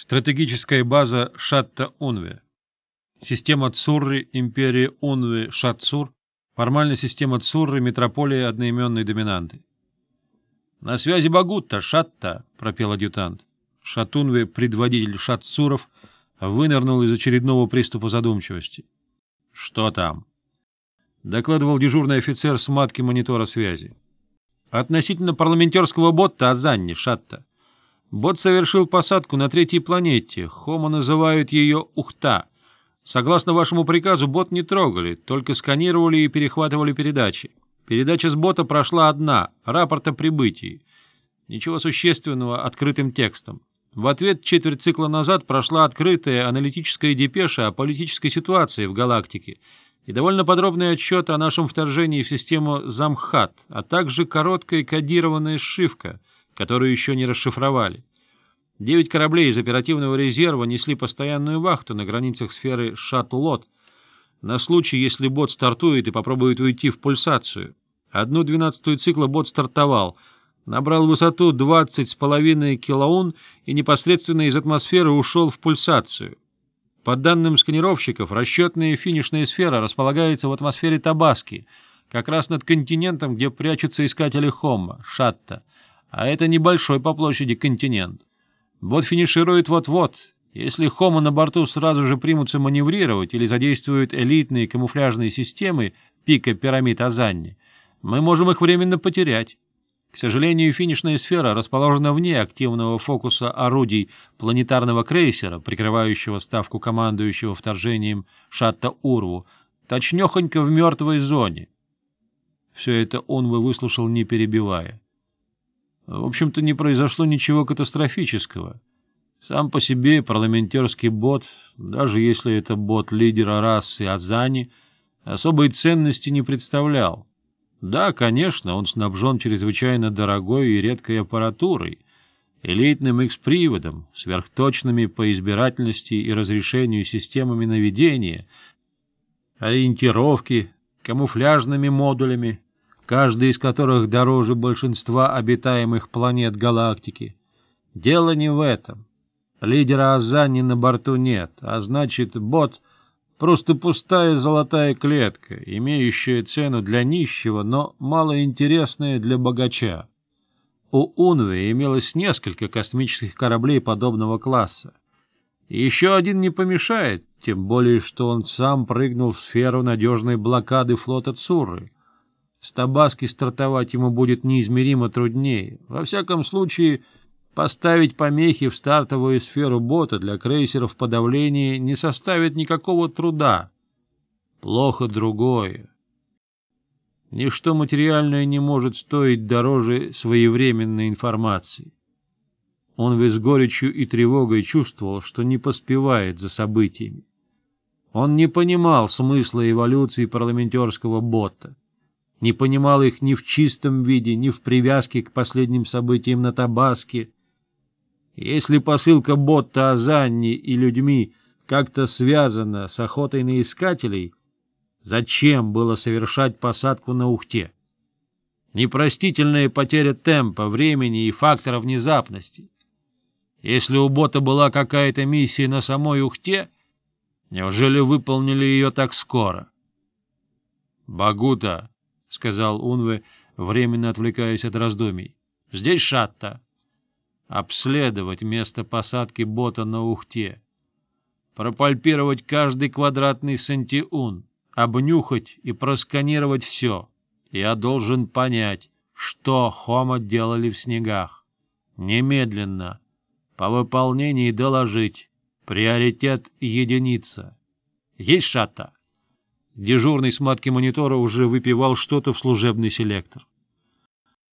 Стратегическая база Шатта-Унве. Система Цурры империи Унве-Шатцур. Формальная система Цурры метрополии одноименной доминанты. — На связи Багутта, Шатта, — пропел адъютант. Шатунве, предводитель Шатцуров, вынырнул из очередного приступа задумчивости. — Что там? — докладывал дежурный офицер с матки монитора связи. — Относительно парламентерского ботта Азанни, Шатта. Бот совершил посадку на третьей планете. Хома называют ее Ухта. Согласно вашему приказу, бот не трогали, только сканировали и перехватывали передачи. Передача с бота прошла одна, рапорт о прибытии. Ничего существенного открытым текстом. В ответ четверть цикла назад прошла открытая аналитическая депеша о политической ситуации в галактике и довольно подробный отчет о нашем вторжении в систему Замхат, а также короткая кодированная сшивка — которую еще не расшифровали. Девять кораблей из оперативного резерва несли постоянную вахту на границах сферы «Шаттл-Лот» на случай, если бот стартует и попробует уйти в пульсацию. Одну двенадцатую цикла бот стартовал, набрал высоту 20,5 килоун и непосредственно из атмосферы ушел в пульсацию. По данным сканировщиков, расчетная финишная сфера располагается в атмосфере Табаски, как раз над континентом, где прячутся искатели Хомма, Шатта, а это небольшой по площади континент. Вот финиширует вот-вот. Если Хома на борту сразу же примутся маневрировать или задействуют элитные камуфляжные системы пика пирамид Азанни, мы можем их временно потерять. К сожалению, финишная сфера расположена вне активного фокуса орудий планетарного крейсера, прикрывающего ставку командующего вторжением Шатта-Урву, точнёхонько в мёртвой зоне. Все это он вы выслушал, не перебивая в общем-то, не произошло ничего катастрофического. Сам по себе парламентерский бот, даже если это бот лидера расы Азани, особой ценности не представлял. Да, конечно, он снабжен чрезвычайно дорогой и редкой аппаратурой, элитным экс-приводом, сверхточными по избирательности и разрешению системами наведения, ориентировки, камуфляжными модулями, каждый из которых дороже большинства обитаемых планет галактики. Дело не в этом. Лидера Азани на борту нет, а значит, бот — просто пустая золотая клетка, имеющая цену для нищего, но малоинтересная для богача. У Унвы имелось несколько космических кораблей подобного класса. Еще один не помешает, тем более, что он сам прыгнул в сферу надежной блокады флота Цуры — с Табаски стартовать ему будет неизмеримо труднее. Во всяком случае, поставить помехи в стартовую сферу бота для крейсеров подавления не составит никакого труда. Плохо другое. Ничто материальное не может стоить дороже своевременной информации. Он весь горечью и тревогой чувствовал, что не поспевает за событиями. Он не понимал смысла эволюции парламентерского бота не понимал их ни в чистом виде, ни в привязке к последним событиям на Табаске. Если посылка Ботта Азанни и людьми как-то связана с охотой на искателей, зачем было совершать посадку на Ухте? Непростительная потеря темпа, времени и фактора внезапности. Если у Бота была какая-то миссия на самой Ухте, неужели выполнили ее так скоро? — Багута, — сказал Унве, временно отвлекаясь от раздумий. — Здесь шатта. Обследовать место посадки бота на Ухте. Пропальпировать каждый квадратный сантиун. Обнюхать и просканировать все. Я должен понять, что Хома делали в снегах. Немедленно. По выполнении доложить. Приоритет — единица. Есть шатта? Дежурный с матки монитора уже выпивал что-то в служебный селектор.